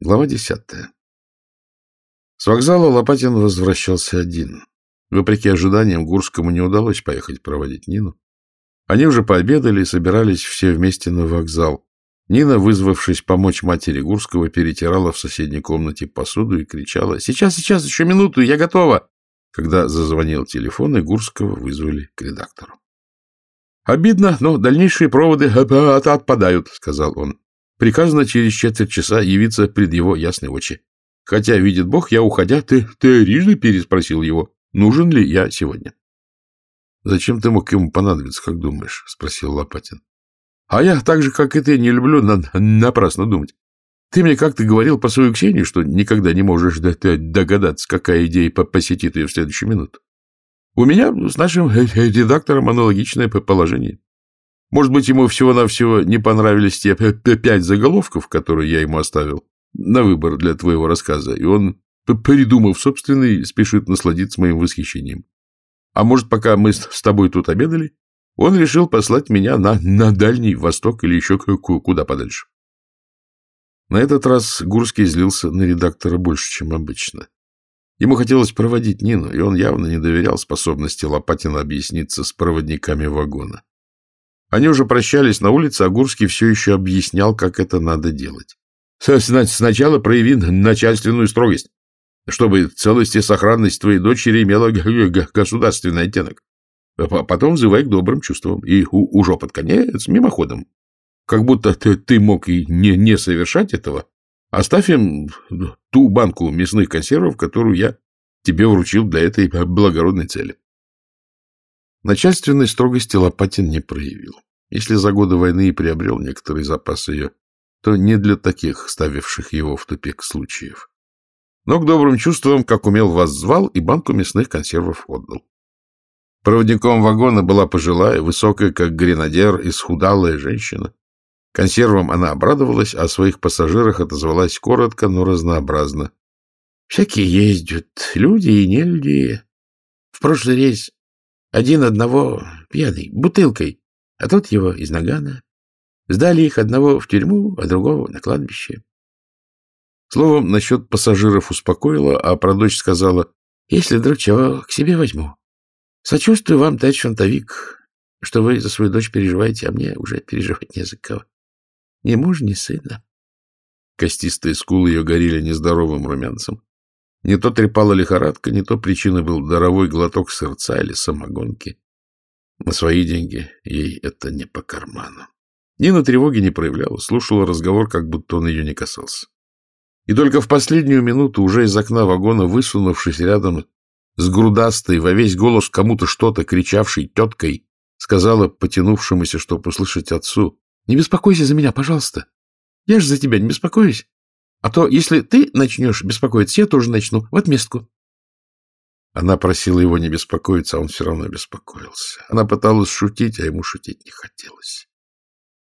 Глава десятая. С вокзала Лопатин возвращался один. Вопреки ожиданиям, Гурскому не удалось поехать проводить Нину. Они уже пообедали и собирались все вместе на вокзал. Нина, вызвавшись помочь матери Гурского, перетирала в соседней комнате посуду и кричала «Сейчас, сейчас, еще минуту, я готова!» Когда зазвонил телефон, и Гурского вызвали к редактору. «Обидно, но дальнейшие проводы отпадают», — сказал он. Приказано через четверть часа явиться пред его ясные очи. Хотя, видит Бог, я, уходя, ты, ты трижды переспросил его, нужен ли я сегодня. — Зачем ты мог ему понадобиться, как думаешь? — спросил Лопатин. — А я так же, как и ты, не люблю на напрасно думать. Ты мне как-то говорил по своей Ксении, что никогда не можешь догадаться, какая идея посетит ее в следующую минуту. У меня с нашим редактором аналогичное положение. Может быть, ему всего-навсего не понравились те пять заголовков, которые я ему оставил на выбор для твоего рассказа, и он, придумав собственный, спешит насладиться моим восхищением. А может, пока мы с тобой тут обедали, он решил послать меня на, на Дальний Восток или еще куда подальше. На этот раз Гурский злился на редактора больше, чем обычно. Ему хотелось проводить Нину, и он явно не доверял способности Лопатина объясниться с проводниками вагона. Они уже прощались на улице, а Гурский все еще объяснял, как это надо делать. Сначала прояви начальственную строгость, чтобы целость и сохранность твоей дочери имела государственный оттенок. А потом взывай к добрым чувствам. И уже под конец, мимоходом. Как будто ты, ты мог и не, не совершать этого. Оставь им ту банку мясных консервов, которую я тебе вручил для этой благородной цели. Начальственной строгости Лопатин не проявил. Если за годы войны и приобрел некоторый запас ее, то не для таких, ставивших его в тупик случаев. Но к добрым чувствам, как умел, вас звал и банку мясных консервов отдал. Проводником вагона была пожилая, высокая, как гренадер, исхудалая женщина. Консервам она обрадовалась, а о своих пассажирах отозвалась коротко, но разнообразно. — Всякие ездят, люди и не люди. В прошлый рейс один одного пьяный, бутылкой, а тот его из нагана. Сдали их одного в тюрьму, а другого на кладбище. Словом, насчет пассажиров успокоила, а про дочь сказала, если вдруг чего, к себе возьму. Сочувствую вам, товарищ фронтовик, что вы за свою дочь переживаете, а мне уже переживать не за кого. Ни мужа, ни сына. Костистые скулы ее горели нездоровым румянцем. Не то трепала лихорадка, не то причиной был даровой глоток сердца или самогонки. На свои деньги ей это не по карману. Нина тревоги не проявляла, слушала разговор, как будто он ее не касался. И только в последнюю минуту, уже из окна вагона, высунувшись рядом с грудастой, во весь голос кому-то что-то кричавшей теткой, сказала потянувшемуся, чтобы услышать отцу, «Не беспокойся за меня, пожалуйста. Я же за тебя не беспокоюсь. А то, если ты начнешь беспокоиться, я тоже начну. В отместку. Она просила его не беспокоиться, а он все равно беспокоился. Она пыталась шутить, а ему шутить не хотелось.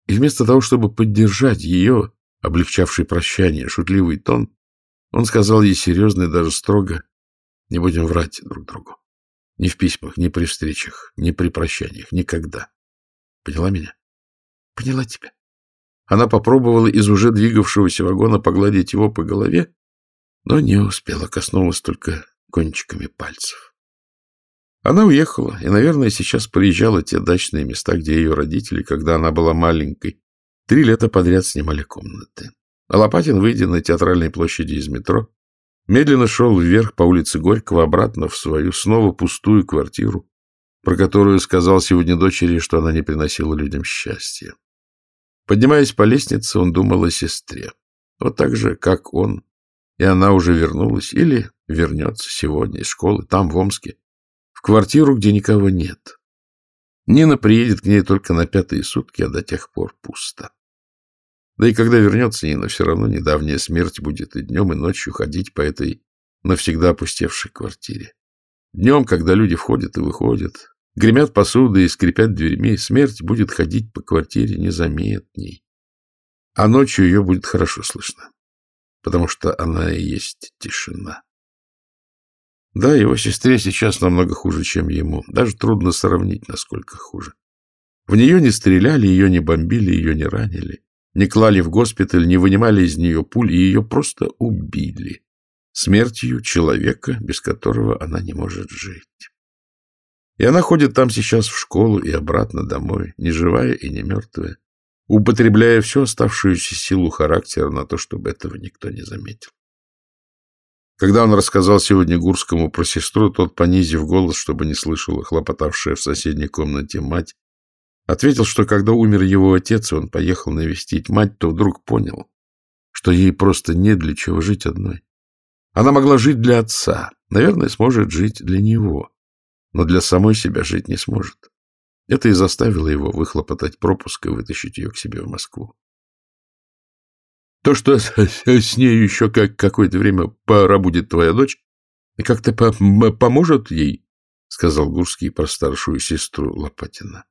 И вместо того, чтобы поддержать ее, облегчавший прощание, шутливый тон, он сказал ей серьезно и даже строго, не будем врать друг другу. Ни в письмах, ни при встречах, ни при прощаниях, никогда. Поняла меня? Поняла тебя. Она попробовала из уже двигавшегося вагона погладить его по голове, но не успела, коснулась только кончиками пальцев. Она уехала и, наверное, сейчас приезжала те дачные места, где ее родители, когда она была маленькой, три лета подряд снимали комнаты. А Лопатин, выйдя на театральной площади из метро, медленно шел вверх по улице Горького обратно в свою снова пустую квартиру, про которую сказал сегодня дочери, что она не приносила людям счастья. Поднимаясь по лестнице, он думал о сестре. Вот так же, как он. И она уже вернулась или вернется сегодня из школы, там, в Омске, в квартиру, где никого нет. Нина приедет к ней только на пятые сутки, а до тех пор пусто. Да и когда вернется Нина, все равно недавняя смерть будет и днем, и ночью ходить по этой навсегда опустевшей квартире. Днем, когда люди входят и выходят, Гремят посуды и скрипят дверьми, смерть будет ходить по квартире незаметней. А ночью ее будет хорошо слышно, потому что она и есть тишина. Да, его сестре сейчас намного хуже, чем ему. Даже трудно сравнить, насколько хуже. В нее не стреляли, ее не бомбили, ее не ранили. не клали в госпиталь, не вынимали из нее пуль, и ее просто убили. Смертью человека, без которого она не может жить. И она ходит там сейчас в школу и обратно домой, не живая и не мертвая, употребляя всю оставшуюся силу характера на то, чтобы этого никто не заметил. Когда он рассказал сегодня Гурскому про сестру, тот, понизив голос, чтобы не слышала хлопотавшая в соседней комнате мать, ответил, что когда умер его отец, и он поехал навестить мать, то вдруг понял, что ей просто не для чего жить одной. Она могла жить для отца, наверное, сможет жить для него, но для самой себя жить не сможет. Это и заставило его выхлопотать пропуск и вытащить ее к себе в Москву. То, что с ней еще как какое-то время пора будет твоя дочь, как-то по поможет ей, — сказал Гурский про старшую сестру Лопатина.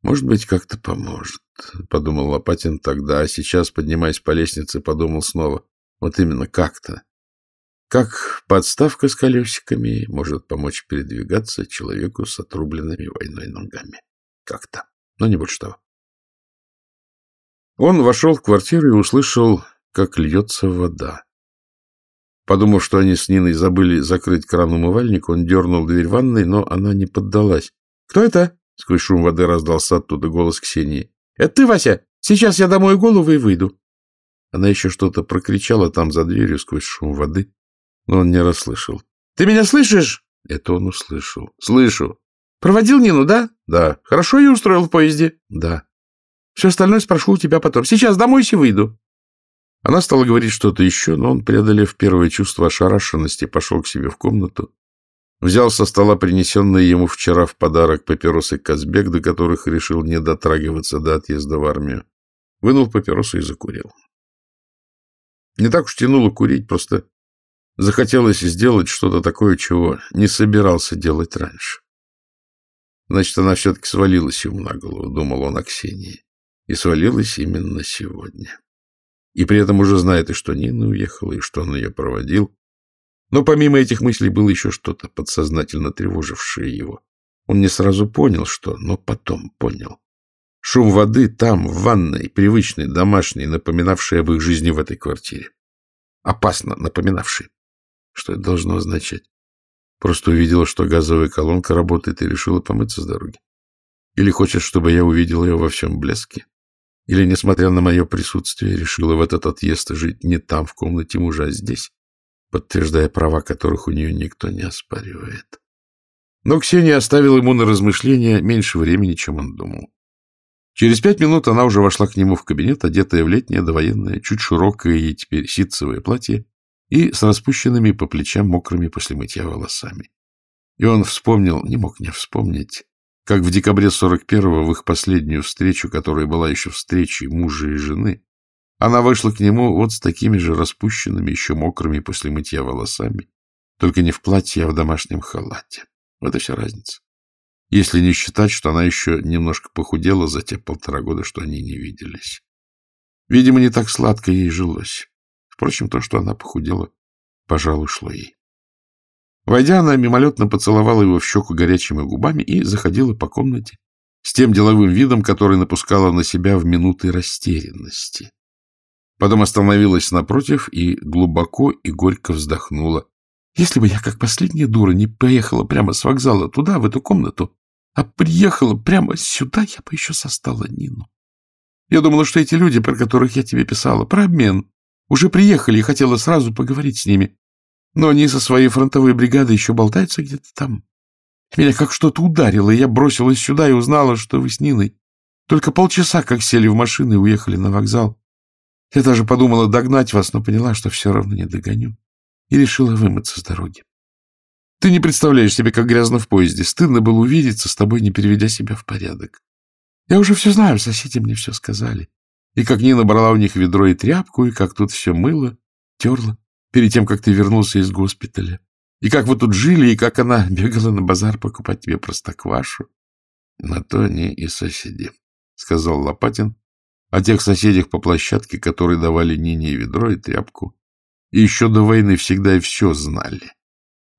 Может быть, как-то поможет, — подумал Лопатин тогда, а сейчас, поднимаясь по лестнице, подумал снова. Вот именно как-то. Как подставка с колесиками может помочь передвигаться человеку с отрубленными войной ногами. Как-то. Но не больше того. Он вошел в квартиру и услышал, как льется вода. Подумав, что они с Ниной забыли закрыть кран умывальника, он дернул дверь ванной, но она не поддалась. — Кто это? — сквозь шум воды раздался оттуда голос Ксении. — Это ты, Вася? Сейчас я домой голову и выйду. Она еще что-то прокричала там за дверью сквозь шум воды, но он не расслышал. — Ты меня слышишь? Это он услышал. — Слышу. — Проводил Нину, да? — Да. — Хорошо ее устроил в поезде? — Да. Все остальное спрошу у тебя потом. Сейчас домой и выйду. Она стала говорить что-то еще, но он, преодолев первое чувство ошарашенности, пошел к себе в комнату, взял со стола принесенные ему вчера в подарок папиросы Казбек, до которых решил не дотрагиваться до отъезда в армию, вынул папиросу и закурил. Не так уж тянуло курить, просто захотелось сделать что-то такое, чего не собирался делать раньше. Значит, она все-таки свалилась ему на голову, думал он о Ксении и свалилась именно сегодня. И при этом уже знает и что Нина уехала, и что он ее проводил. Но помимо этих мыслей было еще что-то подсознательно тревожившее его. Он не сразу понял, что, но потом понял. Шум воды там, в ванной, привычный, домашний, напоминавший об их жизни в этой квартире. Опасно напоминавший. Что это должно означать? Просто увидела, что газовая колонка работает и решила помыться с дороги. Или хочет, чтобы я увидел ее во всем блеске? Или, несмотря на мое присутствие, решила в этот отъезд жить не там, в комнате мужа, а здесь, подтверждая права, которых у нее никто не оспаривает. Но Ксения оставила ему на размышления меньше времени, чем он думал. Через пять минут она уже вошла к нему в кабинет, одетая в летнее довоенное, чуть широкое ей теперь ситцевое платье и с распущенными по плечам мокрыми после мытья волосами. И он вспомнил, не мог не вспомнить, как в декабре 41-го, в их последнюю встречу, которая была еще встречей мужа и жены, она вышла к нему вот с такими же распущенными, еще мокрыми после мытья волосами, только не в платье, а в домашнем халате. Вот и вся разница. Если не считать, что она еще немножко похудела за те полтора года, что они не виделись. Видимо, не так сладко ей жилось. Впрочем, то, что она похудела, пожалуй, шло ей. Войдя, она мимолетно поцеловала его в щеку горячими губами и заходила по комнате с тем деловым видом, который напускала на себя в минуты растерянности. Потом остановилась напротив и глубоко и горько вздохнула. Если бы я, как последняя дура, не поехала прямо с вокзала туда, в эту комнату, а приехала прямо сюда, я бы еще состала Нину. Я думала, что эти люди, про которых я тебе писала, про обмен, уже приехали и хотела сразу поговорить с ними. Но они со своей фронтовой бригадой еще болтаются где-то там. Меня как что-то ударило, и я бросилась сюда и узнала, что вы с Ниной. Только полчаса как сели в машину и уехали на вокзал. Я даже подумала догнать вас, но поняла, что все равно не догоню. И решила вымыться с дороги. Ты не представляешь себе, как грязно в поезде. Стыдно было увидеться с тобой, не переведя себя в порядок. Я уже все знаю, соседи мне все сказали. И как Нина брала у них ведро и тряпку, и как тут все мыло, терла перед тем, как ты вернулся из госпиталя. И как вы тут жили, и как она бегала на базар покупать тебе простоквашу. — На то они и соседи, — сказал Лопатин о тех соседях по площадке, которые давали Нине ведро и тряпку. И еще до войны всегда и все знали.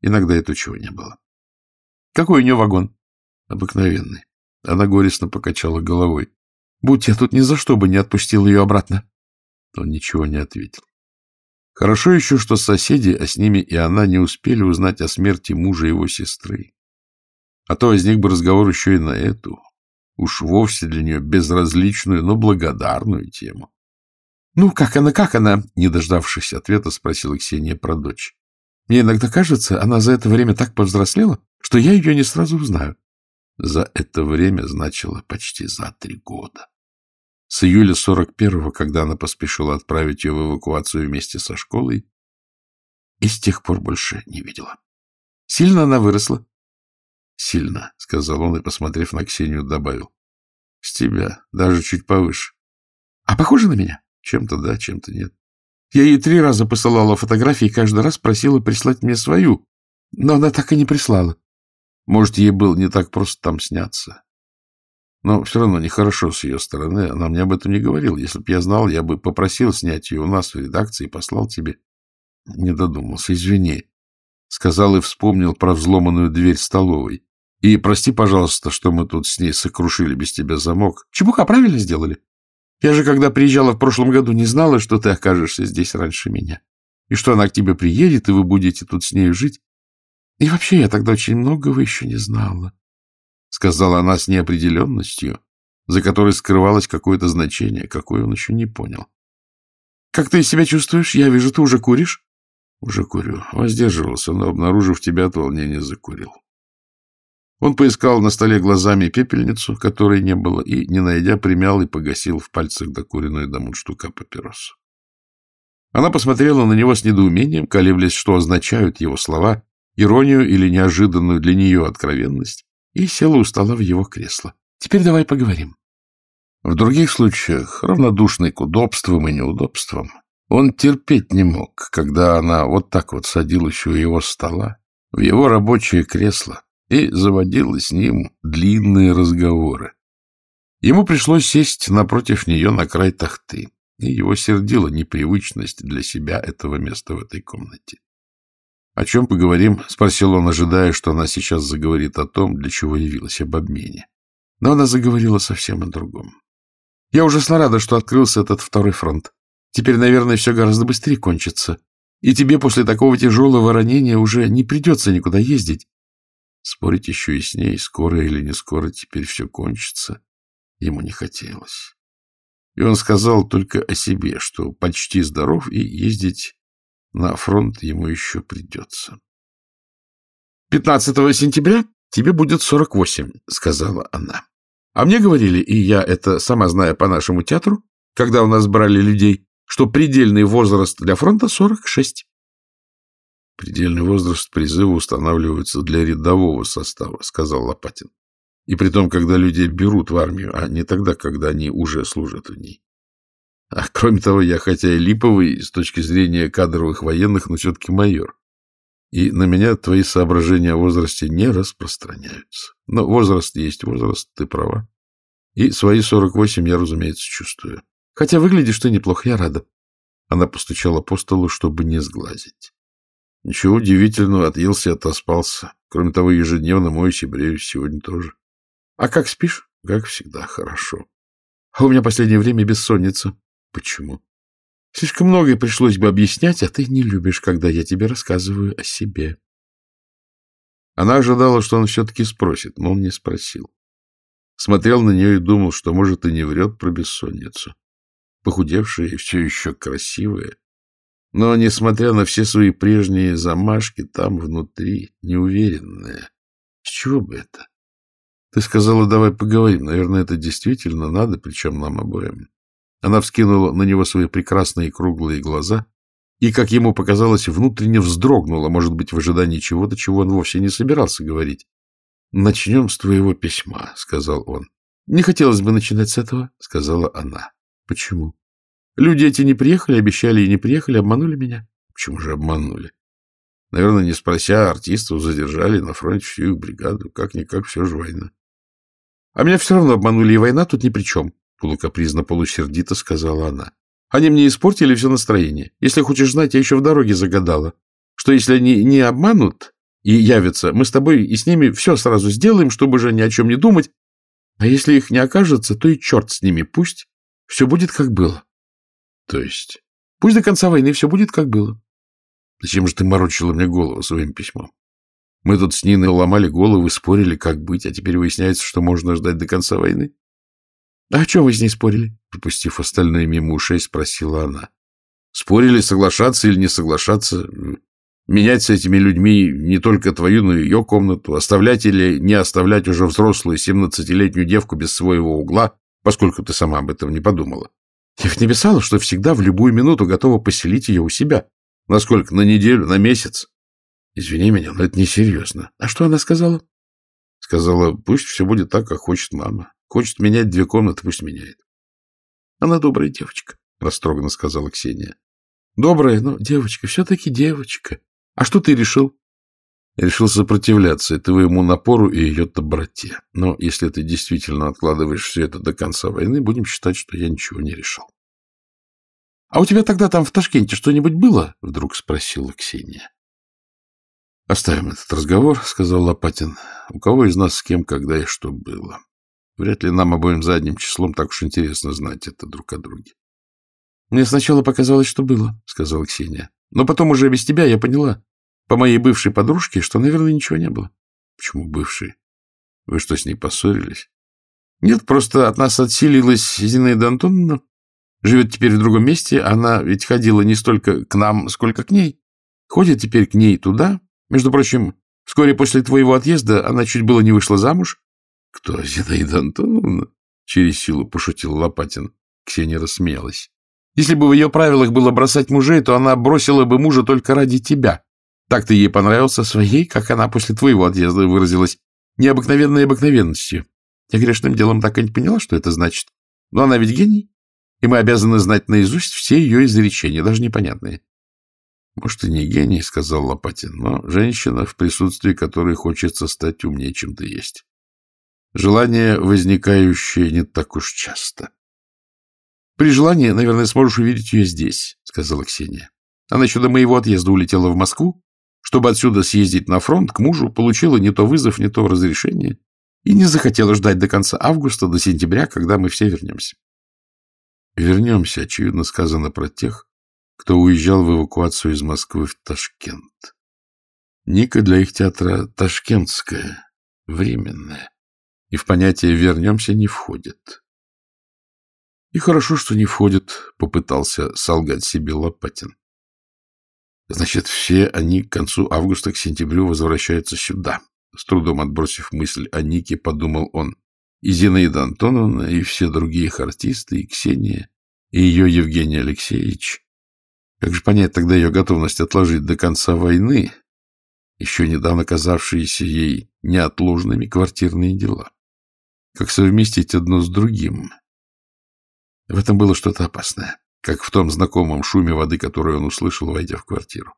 Иногда этого чего не было. — Какой у нее вагон? — Обыкновенный. Она горестно покачала головой. Будь я тут ни за что бы не отпустил ее обратно. Он ничего не ответил. Хорошо еще, что соседи, а с ними и она, не успели узнать о смерти мужа его сестры. А то возник бы разговор еще и на эту, уж вовсе для нее безразличную, но благодарную тему. — Ну, как она, как она? — не дождавшись ответа, спросила Ксения про дочь. — Мне иногда кажется, она за это время так повзрослела, что я ее не сразу узнаю. За это время значило почти за три года. С июля 41-го, когда она поспешила отправить ее в эвакуацию вместе со школой, и с тех пор больше не видела. Сильно она выросла? — Сильно, — сказал он и, посмотрев на Ксению, добавил. — С тебя, даже чуть повыше. — А похоже на меня? — Чем-то да, чем-то нет. Я ей три раза посылала фотографии и каждый раз просила прислать мне свою, но она так и не прислала. Может, ей было не так просто там сняться. Но все равно нехорошо с ее стороны. Она мне об этом не говорила. Если б я знал, я бы попросил снять ее у нас в редакции и послал тебе. Не додумался, извини. Сказал и вспомнил про взломанную дверь столовой. И прости, пожалуйста, что мы тут с ней сокрушили без тебя замок. Чебука правильно сделали? Я же, когда приезжала в прошлом году, не знала, что ты окажешься здесь раньше меня. И что она к тебе приедет, и вы будете тут с ней жить. И вообще, я тогда очень многого еще не знала. — сказала она с неопределенностью, за которой скрывалось какое-то значение, какое он еще не понял. — Как ты себя чувствуешь? Я вижу, ты уже куришь? — Уже курю. Воздерживался, но, обнаружив тебя от волнения, закурил. Он поискал на столе глазами пепельницу, которой не было, и, не найдя, примял и погасил в пальцах докуренную до мундштука папиросу. Она посмотрела на него с недоумением, колеблясь, что означают его слова, иронию или неожиданную для нее откровенность, и села у стола в его кресло. «Теперь давай поговорим». В других случаях, равнодушный к удобствам и неудобствам, он терпеть не мог, когда она вот так вот садилась у его стола, в его рабочее кресло, и заводила с ним длинные разговоры. Ему пришлось сесть напротив нее на край тахты, и его сердила непривычность для себя этого места в этой комнате. — О чем поговорим? — спросил он, ожидая, что она сейчас заговорит о том, для чего явилась об обмене. Но она заговорила совсем о другом. — Я ужасно рада, что открылся этот второй фронт. Теперь, наверное, все гораздо быстрее кончится. И тебе после такого тяжелого ранения уже не придется никуда ездить. Спорить еще и с ней, скоро или не скоро теперь все кончится, ему не хотелось. И он сказал только о себе, что почти здоров и ездить на фронт ему еще придется. — 15 сентября тебе будет 48, — сказала она. А мне говорили, и я это сама знаю по нашему театру, когда у нас брали людей, что предельный возраст для фронта 46. Предельный возраст призыва устанавливается для рядового состава, сказал Лопатин. И при том, когда людей берут в армию, а не тогда, когда они уже служат в ней. А кроме того, я хотя и липовый с точки зрения кадровых военных, но все-таки майор. И на меня твои соображения о возрасте не распространяются. Но возраст есть возраст, ты права. И свои 48 я, разумеется, чувствую. Хотя выглядишь ты неплохо, я рада. Она постучала по столу, чтобы не сглазить. Ничего удивительного, отъелся и отоспался. Кроме того, ежедневно моюсь и бреюсь, сегодня тоже. А как спишь? Как всегда, хорошо. А у меня последнее время бессонница. Почему? Слишком многое пришлось бы объяснять, а ты не любишь, когда я тебе рассказываю о себе. Она ожидала, что он все-таки спросит, но он не спросил. Смотрел на нее и думал, что, может, и не врет про бессонницу. Похудевшая и все еще красивая. Но, несмотря на все свои прежние замашки, там внутри неуверенная. С чего бы это? Ты сказала, давай поговорим. Наверное, это действительно надо, причем нам обоим. Она вскинула на него свои прекрасные круглые глаза и, как ему показалось, внутренне вздрогнула, может быть, в ожидании чего-то, чего он вовсе не собирался говорить. — Начнем с твоего письма, — сказал он. — Не хотелось бы начинать с этого, — сказала она. — Почему? Люди эти не приехали, обещали и не приехали, обманули меня. Почему же обманули? Наверное, не спрося, артистов задержали на фронте всю их бригаду. Как-никак, все же война. А меня все равно обманули, и война тут ни при чем полукапризно, полусердито сказала она. Они мне испортили все настроение. Если хочешь знать, я еще в дороге загадала, что если они не обманут и явятся, мы с тобой и с ними все сразу сделаем, чтобы же ни о чем не думать. А если их не окажется, то и черт с ними, пусть все будет как было. То есть? Пусть до конца войны все будет как было. Зачем же ты морочила мне голову своим письмом? Мы тут с Ниной ломали головы, спорили, как быть, а теперь выясняется, что можно ждать до конца войны. — А о чем вы с ней спорили? — пропустив остальное мимо ушей, спросила она. — Спорили, соглашаться или не соглашаться, менять с этими людьми не только твою, но и ее комнату, оставлять или не оставлять уже взрослую семнадцатилетнюю девку без своего угла, поскольку ты сама об этом не подумала. Я ведь написала, что всегда в любую минуту готова поселить ее у себя. Насколько? На неделю, на месяц? Извини меня, но это несерьезно. А что она сказала? Сказала, пусть все будет так, как хочет мама. Хочет менять две комнаты, пусть меняет. Она добрая девочка, растроганно сказала Ксения. Добрая, но девочка, все-таки девочка. А что ты решил? Решил сопротивляться твоему напору и ее доброте. Но если ты действительно откладываешь все это до конца войны, будем считать, что я ничего не решил. — А у тебя тогда там в Ташкенте что-нибудь было? — вдруг спросила Ксения. — Оставим этот разговор, — сказал Лопатин. — У кого из нас с кем, когда и что было? Вряд ли нам обоим задним числом так уж интересно знать это друг о друге. — Мне сначала показалось, что было, — сказала Ксения. — Но потом уже без тебя я поняла, по моей бывшей подружке, что, наверное, ничего не было. — Почему бывшей? Вы что, с ней поссорились? — Нет, просто от нас отселилась Зинаида Антоновна. Живет теперь в другом месте. Она ведь ходила не столько к нам, сколько к ней. Ходит теперь к ней туда, между прочим, вскоре после твоего отъезда она чуть было не вышла замуж. — Кто, Зинаида Антоновна? — через силу пошутил Лопатин. Ксения рассмеялась. — Если бы в ее правилах было бросать мужей, то она бросила бы мужа только ради тебя. Так ты ей понравился своей, как она после твоего отъезда выразилась, необыкновенной обыкновенностью. Я грешным делом так и не поняла, что это значит. Но она ведь гений, и мы обязаны знать наизусть все ее изречения, даже непонятные. — Может, и не гений, — сказал Лопатин, — но женщина, в присутствии которой хочется стать умнее, чем ты есть. Желание, возникающее не так уж часто. — При желании, наверное, сможешь увидеть ее здесь, — сказала Ксения. Она еще до моего отъезда улетела в Москву, чтобы отсюда съездить на фронт к мужу, получила не то вызов, не то разрешение и не захотела ждать до конца августа, до сентября, когда мы все вернемся. — Вернемся, очевидно, сказано про тех, кто уезжал в эвакуацию из Москвы в Ташкент. Ника для их театра ташкентская, временная, и в понятие «вернемся» не входит. И хорошо, что не входит, — попытался солгать себе Лопатин. Значит, все они к концу августа, к сентябрю возвращаются сюда. С трудом отбросив мысль о Нике, подумал он. И Зинаида Антоновна, и все другие их артисты, и Ксения, и ее Евгений Алексеевич. Как же понять тогда ее готовность отложить до конца войны, еще недавно казавшиеся ей неотложными квартирные дела? Как совместить одно с другим? В этом было что-то опасное, как в том знакомом шуме воды, который он услышал, войдя в квартиру.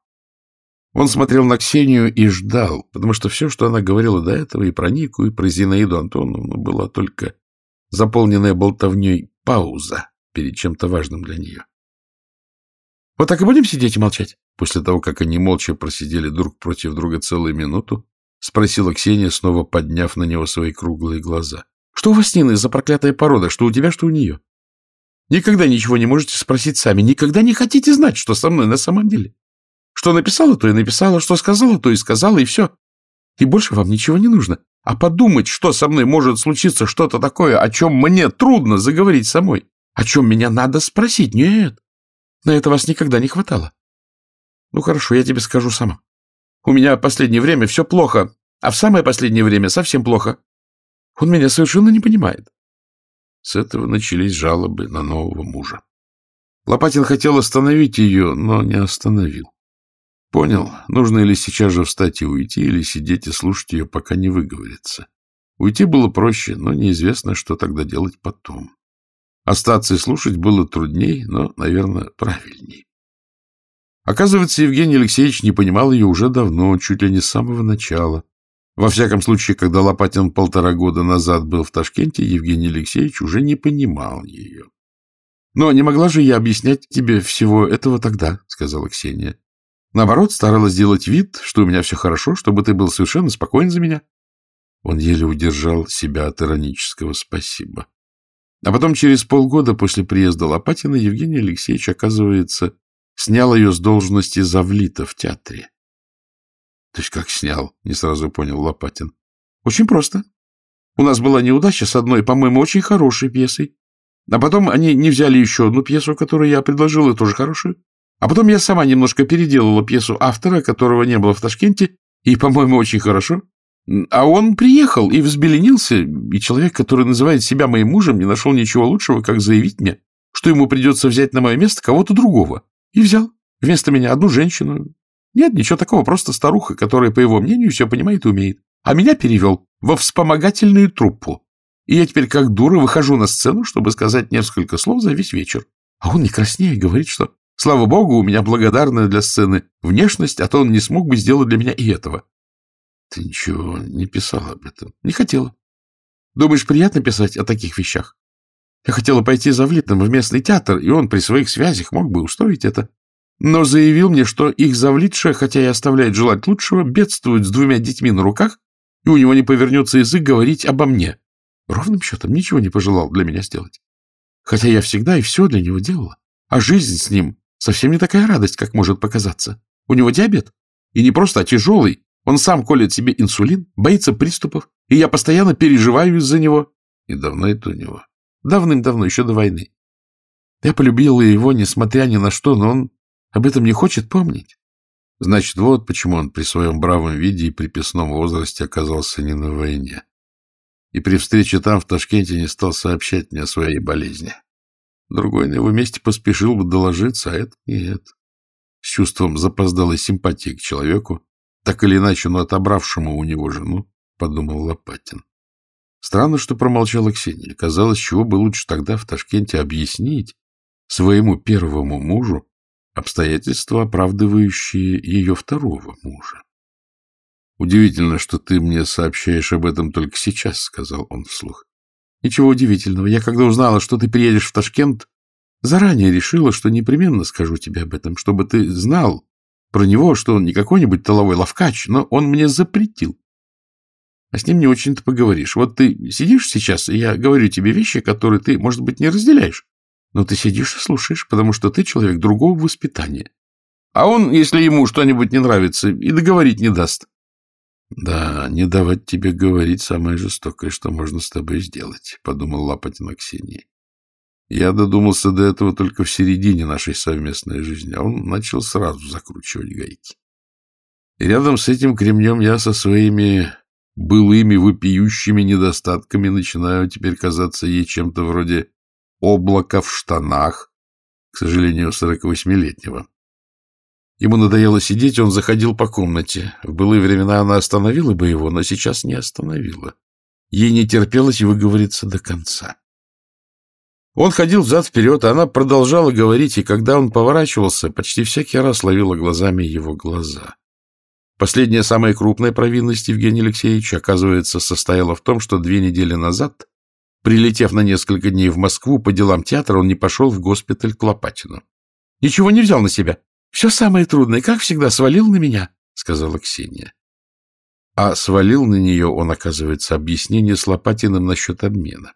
Он смотрел на Ксению и ждал, потому что все, что она говорила до этого, и про Нику, и про Зинаиду Антоновну, была только заполненная болтовней пауза перед чем-то важным для нее. — Вот так и будем сидеть и молчать? После того, как они молча просидели друг против друга целую минуту, спросила Ксения, снова подняв на него свои круглые глаза. — Что у вас с Ниной за проклятая порода? Что у тебя, что у нее? Никогда ничего не можете спросить сами. Никогда не хотите знать, что со мной на самом деле. Что написала, то и написала. Что сказала, то и сказала, и все. И больше вам ничего не нужно. А подумать, что со мной может случиться что-то такое, о чем мне трудно заговорить самой, о чем меня надо спросить. Нет, на это вас никогда не хватало. Ну, хорошо, я тебе скажу сама. У меня в последнее время все плохо, а в самое последнее время совсем плохо. Он меня совершенно не понимает. С этого начались жалобы на нового мужа. Лопатин хотел остановить ее, но не остановил. Понял, нужно или сейчас же встать и уйти, или сидеть и слушать ее, пока не выговорится. Уйти было проще, но неизвестно, что тогда делать потом. Остаться и слушать было трудней, но, наверное, правильней. Оказывается, Евгений Алексеевич не понимал ее уже давно, чуть ли не с самого начала. Во всяком случае, когда Лопатин полтора года назад был в Ташкенте, Евгений Алексеевич уже не понимал ее. — Но не могла же я объяснять тебе всего этого тогда, — сказала Ксения. — Наоборот, старалась сделать вид, что у меня все хорошо, чтобы ты был совершенно спокоен за меня. Он еле удержал себя от иронического спасибо. А потом, через полгода после приезда Лопатина, Евгений Алексеевич, оказывается, снял ее с должности завлита в театре. — То есть как снял? — не сразу понял Лопатин. — Очень просто. У нас была неудача с одной, по-моему, очень хорошей пьесой. А потом они не взяли еще одну пьесу, которую я предложил, и тоже хорошую. А потом я сама немножко переделала пьесу автора, которого не было в Ташкенте, и, по-моему, очень хорошо. А он приехал и взбеленился, и человек, который называет себя моим мужем, не нашел ничего лучшего, как заявить мне, что ему придется взять на мое место кого-то другого. И взял вместо меня одну женщину. Нет, ничего такого, просто старуха, которая, по его мнению, все понимает и умеет. А меня перевел во вспомогательную труппу. И я теперь как дура выхожу на сцену, чтобы сказать несколько слов за весь вечер. А он не краснее говорит, что, слава богу, у меня благодарная для сцены внешность, а то он не смог бы сделать для меня и этого. Ты ничего не писал об этом? Не хотела. Думаешь, приятно писать о таких вещах? Я хотела пойти за Влитным в местный театр, и он при своих связях мог бы устроить это. Но заявил мне, что их завлитша, хотя и оставляет желать лучшего, бедствует с двумя детьми на руках, и у него не повернется язык говорить обо мне. Ровным счетом ничего не пожелал для меня сделать. Хотя я всегда и все для него делала. А жизнь с ним совсем не такая радость, как может показаться. У него диабет. И не просто, а тяжелый. Он сам колет себе инсулин, боится приступов, и я постоянно переживаю из-за него. И давно это у него? Давным-давно, еще до войны. Я полюбила его, несмотря ни на что, но он об этом не хочет помнить. Значит, вот почему он при своем бравом виде и приписном возрасте оказался не на войне и при встрече там, в Ташкенте, не стал сообщать мне о своей болезни. Другой на его месте поспешил бы доложиться, а это нет. С чувством запоздалой симпатии к человеку, так или иначе, но отобравшему у него жену, подумал Лопатин. Странно, что промолчала Ксения. Казалось, чего бы лучше тогда в Ташкенте объяснить своему первому мужу обстоятельства, оправдывающие ее второго мужа. — Удивительно, что ты мне сообщаешь об этом только сейчас, — сказал он вслух. — Ничего удивительного. Я, когда узнала, что ты приедешь в Ташкент, заранее решила, что непременно скажу тебе об этом, чтобы ты знал про него, что он не какой-нибудь толовой ловкач, но он мне запретил. А с ним не очень-то поговоришь. Вот ты сидишь сейчас, и я говорю тебе вещи, которые ты, может быть, не разделяешь, но ты сидишь и слушаешь, потому что ты человек другого воспитания. А он, если ему что-нибудь не нравится, и договорить не даст. — Да, не давать тебе говорить самое жестокое, что можно с тобой сделать, — подумал Лапотин Аксении. Я додумался до этого только в середине нашей совместной жизни, а он начал сразу закручивать гайки. И рядом с этим кремнем я со своими былыми вопиющими недостатками начинаю теперь казаться ей чем-то вроде облака в штанах, к сожалению, сорока восьмилетнего. Ему надоело сидеть, он заходил по комнате. В былые времена она остановила бы его, но сейчас не остановила. Ей не терпелось выговориться до конца. Он ходил взад-вперед, а она продолжала говорить, и когда он поворачивался, почти всякий раз ловила глазами его глаза. Последняя, самая крупная провинность Евгения Алексеевича, оказывается, состояла в том, что две недели назад, прилетев на несколько дней в Москву по делам театра, он не пошел в госпиталь к Лопатину. Ничего не взял на себя. Все самое трудное, как всегда, свалил на меня, — сказала Ксения. А свалил на нее он, оказывается, объяснение с Лопатиным насчет обмена.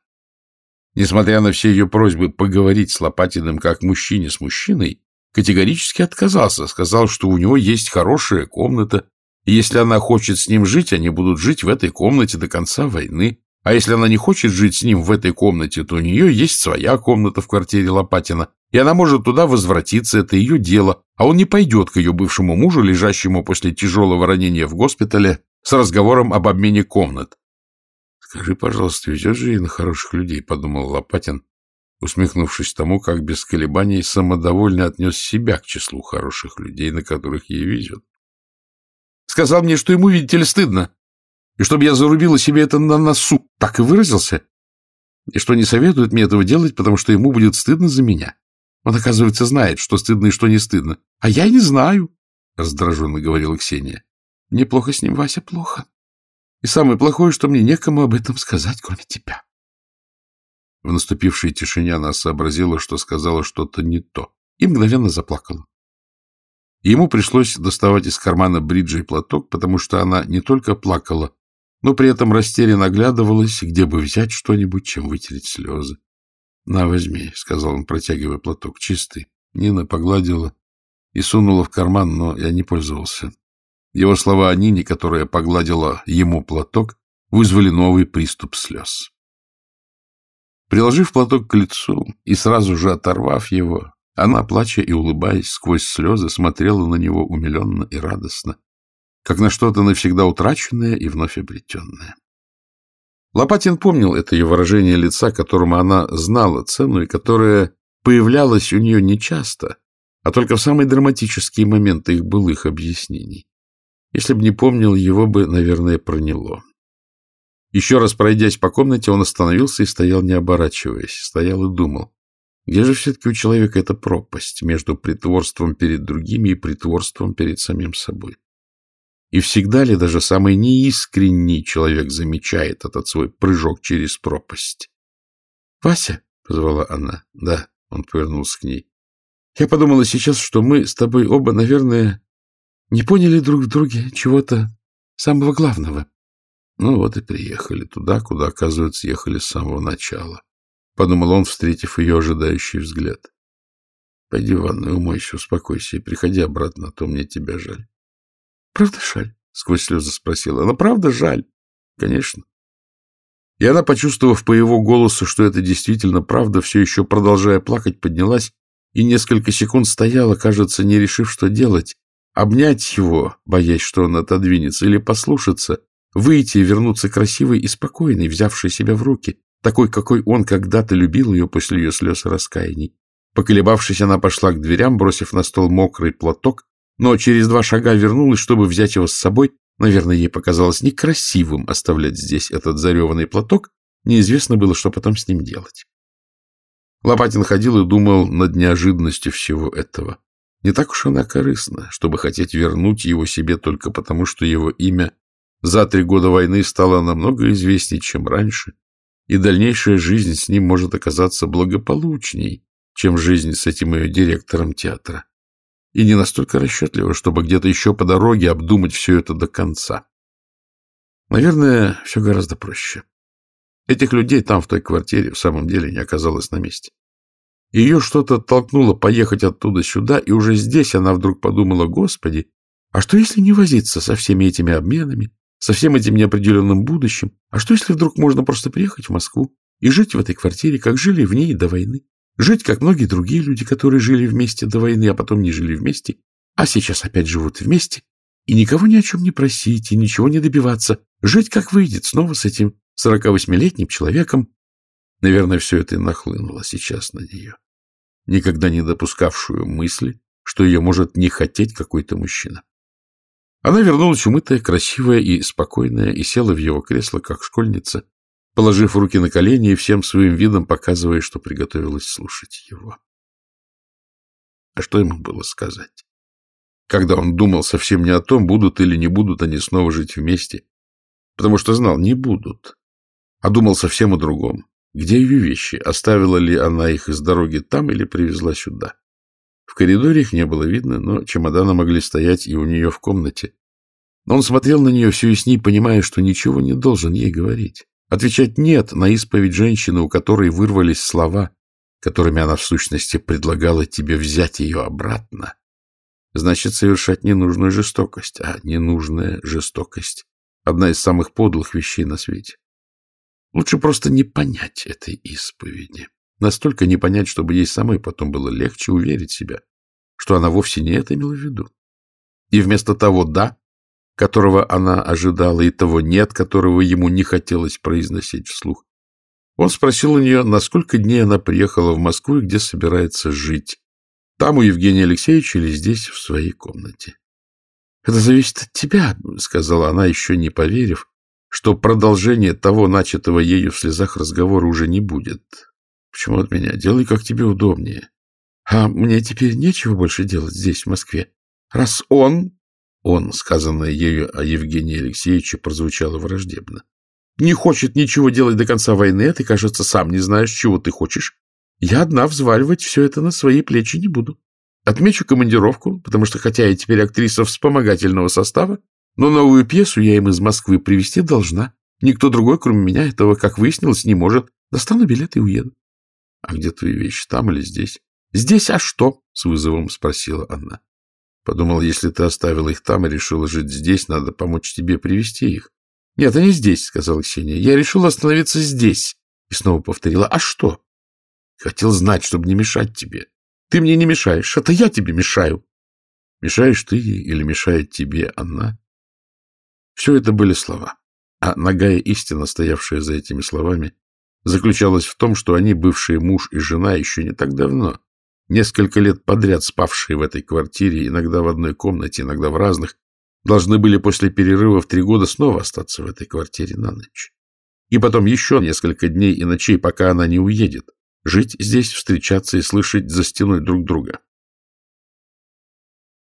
Несмотря на все ее просьбы поговорить с Лопатиным как мужчине с мужчиной, категорически отказался, сказал, что у него есть хорошая комната, и если она хочет с ним жить, они будут жить в этой комнате до конца войны. А если она не хочет жить с ним в этой комнате, то у нее есть своя комната в квартире Лопатина, и она может туда возвратиться, это ее дело, а он не пойдет к ее бывшему мужу, лежащему после тяжелого ранения в госпитале, с разговором об обмене комнат. — Скажи, пожалуйста, везет же ей на хороших людей, — подумал Лопатин, усмехнувшись тому, как без колебаний самодовольно отнес себя к числу хороших людей, на которых ей везет. Сказал мне, что ему, видите ли, стыдно, и чтобы я зарубила себе это на носу, так и выразился, и что не советует мне этого делать, потому что ему будет стыдно за меня. Он, оказывается, знает, что стыдно и что не стыдно. — А я не знаю, — раздраженно говорила Ксения. — Мне плохо с ним, Вася, плохо. И самое плохое, что мне некому об этом сказать, кроме тебя. В наступившей тишине она сообразила, что сказала что-то не то, и мгновенно заплакала. Ему пришлось доставать из кармана бриджи платок, потому что она не только плакала, но при этом растерянно оглядывалась, где бы взять что-нибудь, чем вытереть слезы. — На, возьми, — сказал он, протягивая платок, — чистый. Нина погладила и сунула в карман, но я не пользовался. Его слова о Нине, которая погладила ему платок, вызвали новый приступ слез. Приложив платок к лицу и сразу же оторвав его, она, плача и улыбаясь сквозь слезы, смотрела на него умиленно и радостно, как на что-то навсегда утраченное и вновь обретенное. Лопатин помнил это ее выражение лица, которому она знала цену и которое появлялось у нее нечасто, а только в самые драматические моменты их былых объяснений. Если бы не помнил, его бы, наверное, проняло. Еще раз пройдясь по комнате, он остановился и стоял, не оборачиваясь. Стоял и думал, где же все-таки у человека эта пропасть между притворством перед другими и притворством перед самим собой? И всегда ли даже самый неискренний человек замечает этот свой прыжок через пропасть? — Вася, — позвала она. — Да, — он повернулся к ней. — Я подумала сейчас, что мы с тобой оба, наверное, не поняли друг в друге чего-то самого главного. Ну вот и приехали туда, куда, оказывается, ехали с самого начала. Подумал он, встретив ее ожидающий взгляд. — Пойди в ванную, умойся, успокойся и приходи обратно, а то мне тебя жаль. — Правда жаль? — сквозь слезы спросила. — Она правда жаль? — Конечно. И она, почувствовав по его голосу, что это действительно правда, все еще продолжая плакать, поднялась и несколько секунд стояла, кажется, не решив, что делать. Обнять его, боясь, что он отодвинется, или послушаться, выйти и вернуться красивой и спокойной, взявшей себя в руки, такой, какой он когда-то любил ее после ее слез и раскаяний. Поколебавшись, она пошла к дверям, бросив на стол мокрый платок, но через два шага вернулась, чтобы взять его с собой. Наверное, ей показалось некрасивым оставлять здесь этот зареванный платок. Неизвестно было, что потом с ним делать. Лопатин ходил и думал над неожиданностью всего этого. Не так уж она корыстна, чтобы хотеть вернуть его себе только потому, что его имя за три года войны стало намного известнее, чем раньше, и дальнейшая жизнь с ним может оказаться благополучней, чем жизнь с этим ее директором театра и не настолько расчетливо, чтобы где-то еще по дороге обдумать все это до конца. Наверное, все гораздо проще. Этих людей там, в той квартире, в самом деле не оказалось на месте. Ее что-то толкнуло поехать оттуда сюда, и уже здесь она вдруг подумала, господи, а что если не возиться со всеми этими обменами, со всем этим неопределенным будущим? А что если вдруг можно просто приехать в Москву и жить в этой квартире, как жили в ней до войны? Жить, как многие другие люди, которые жили вместе до войны, а потом не жили вместе, а сейчас опять живут вместе, и никого ни о чем не просить, и ничего не добиваться. Жить, как выйдет, снова с этим 48-летним человеком. Наверное, все это и нахлынуло сейчас на нее, никогда не допускавшую мысли, что ее может не хотеть какой-то мужчина. Она вернулась умытая, красивая и спокойная, и села в его кресло, как школьница, положив руки на колени и всем своим видом показывая, что приготовилась слушать его. А что ему было сказать? Когда он думал совсем не о том, будут или не будут они снова жить вместе, потому что знал, не будут, а думал совсем о другом. Где ее вещи? Оставила ли она их из дороги там или привезла сюда? В коридоре их не было видно, но чемоданы могли стоять и у нее в комнате. Он смотрел на нее все ясней, понимая, что ничего не должен ей говорить. Отвечать «нет» на исповедь женщины, у которой вырвались слова, которыми она в сущности предлагала тебе взять ее обратно, значит совершать ненужную жестокость, а ненужная жестокость — одна из самых подлых вещей на свете. Лучше просто не понять этой исповеди. Настолько не понять, чтобы ей самой потом было легче уверить себя, что она вовсе не это имела в виду. И вместо того «да» которого она ожидала, и того «нет», которого ему не хотелось произносить вслух. Он спросил у нее, на сколько дней она приехала в Москву и где собирается жить. Там у Евгения Алексеевича или здесь, в своей комнате. — Это зависит от тебя, — сказала она, еще не поверив, что продолжение того начатого ею в слезах разговора уже не будет. — Почему от меня? Делай, как тебе удобнее. — А мне теперь нечего больше делать здесь, в Москве. Раз он он, сказанное ею о Евгении Алексеевиче, прозвучало враждебно. «Не хочет ничего делать до конца войны, а ты, кажется, сам не знаешь, чего ты хочешь. Я одна взваливать все это на свои плечи не буду. Отмечу командировку, потому что, хотя я теперь актриса вспомогательного состава, Но новую пьесу я им из Москвы привезти должна. Никто другой, кроме меня, этого, как выяснилось, не может. Достану билет и уеду. — А где твои вещи, там или здесь? — Здесь, а что? — с вызовом спросила она. Подумал, если ты оставила их там и решила жить здесь, надо помочь тебе привести их. — Нет, они здесь, — сказала Ксения. — Я решила остановиться здесь. И снова повторила. — А что? — Хотел знать, чтобы не мешать тебе. Ты мне не мешаешь, это я тебе мешаю. Мешаешь ты или мешает тебе она? Все это были слова. А ногая истина, стоявшая за этими словами, заключалась в том, что они, бывшие муж и жена, еще не так давно, несколько лет подряд спавшие в этой квартире, иногда в одной комнате, иногда в разных, должны были после перерыва в три года снова остаться в этой квартире на ночь. И потом еще несколько дней и ночей, пока она не уедет, жить здесь, встречаться и слышать за стеной друг друга.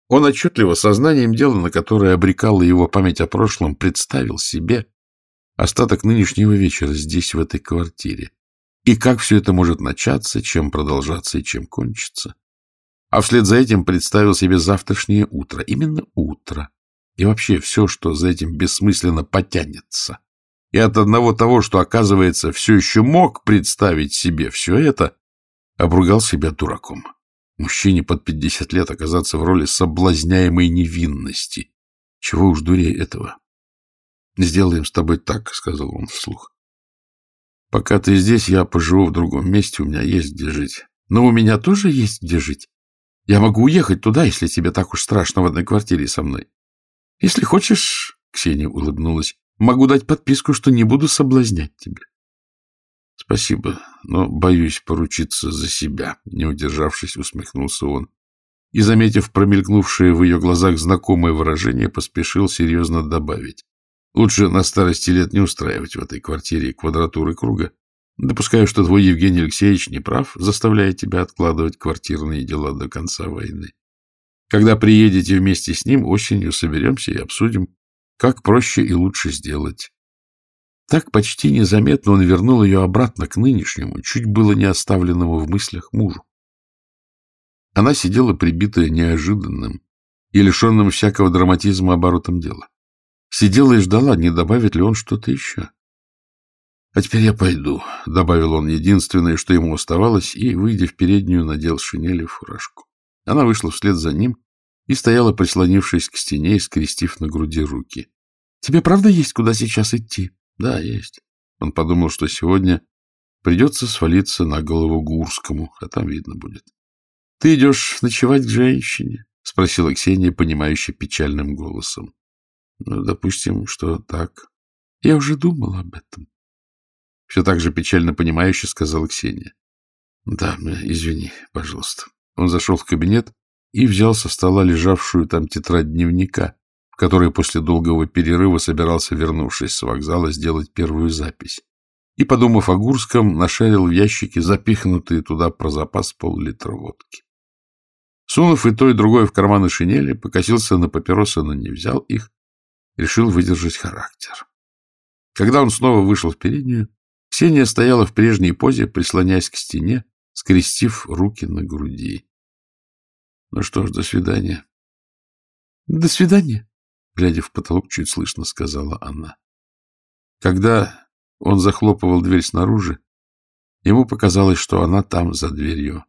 Он отчетливо сознанием дела, на которое обрекала его память о прошлом, представил себе, остаток нынешнего вечера здесь, в этой квартире. И как все это может начаться, чем продолжаться и чем кончиться. А вслед за этим представил себе завтрашнее утро, именно утро. И вообще все, что за этим бессмысленно потянется. И от одного того, что, оказывается, все еще мог представить себе все это, обругал себя дураком. Мужчине под пятьдесят лет оказаться в роли соблазняемой невинности. Чего уж дурей этого. «Сделаем с тобой так», — сказал он вслух. «Пока ты здесь, я поживу в другом месте, у меня есть где жить. Но у меня тоже есть где жить. Я могу уехать туда, если тебе так уж страшно в одной квартире со мной. Если хочешь, — Ксения улыбнулась, — могу дать подписку, что не буду соблазнять тебя. Спасибо, но боюсь поручиться за себя, — не удержавшись, усмехнулся он. И, заметив промелькнувшее в ее глазах знакомое выражение, поспешил серьезно добавить. Лучше на старости лет не устраивать в этой квартире квадратуры круга. Допускаю, что твой Евгений Алексеевич не прав, заставляя тебя откладывать квартирные дела до конца войны. Когда приедете вместе с ним, осенью соберемся и обсудим, как проще и лучше сделать. Так почти незаметно он вернул ее обратно к нынешнему, чуть было не оставленному в мыслях мужу. Она сидела прибитая неожиданным и лишенным всякого драматизма оборотом дела. Сидела и ждала, не добавит ли он что-то еще. — А теперь я пойду, — добавил он единственное, что ему оставалось, и, выйдя в переднюю, надел шинель и фуражку. Она вышла вслед за ним и стояла, прислонившись к стене и скрестив на груди руки. — Тебе правда есть куда сейчас идти? — Да, есть. Он подумал, что сегодня придется свалиться на голову Гурскому, а там видно будет. — Ты идешь ночевать к женщине? — спросила Ксения, понимающе печальным голосом. Допустим, что так. Я уже думал об этом. Все так же печально понимающе сказала Ксения. Да, извини, пожалуйста. Он зашел в кабинет и взял со стола лежавшую там тетрадь дневника, в которой после долгого перерыва собирался, вернувшись с вокзала, сделать первую запись. И, подумав о Гурском, нашарил в ящике запихнутые туда про запас пол-литра водки. Сунув и то, и другое в карманы шинели, покосился на папиросы, но не взял их, решил выдержать характер. Когда он снова вышел в переднюю, Ксения стояла в прежней позе, прислоняясь к стене, скрестив руки на груди. — Ну что ж, до свидания. — До свидания, — глядя в потолок, чуть слышно сказала она. Когда он захлопывал дверь снаружи, ему показалось, что она там, за дверью,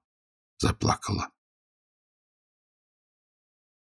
заплакала.